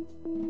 Música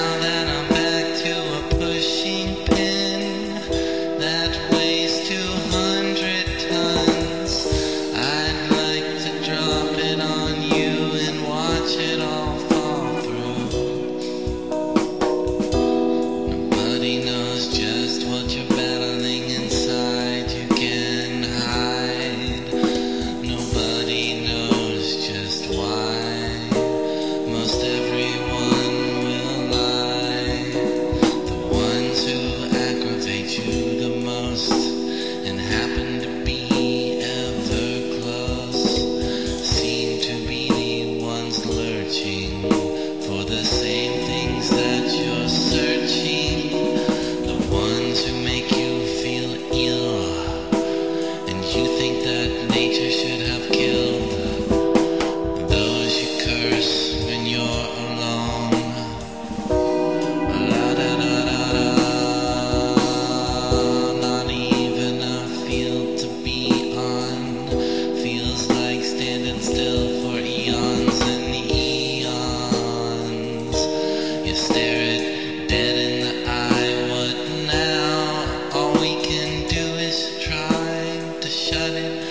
to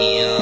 eons,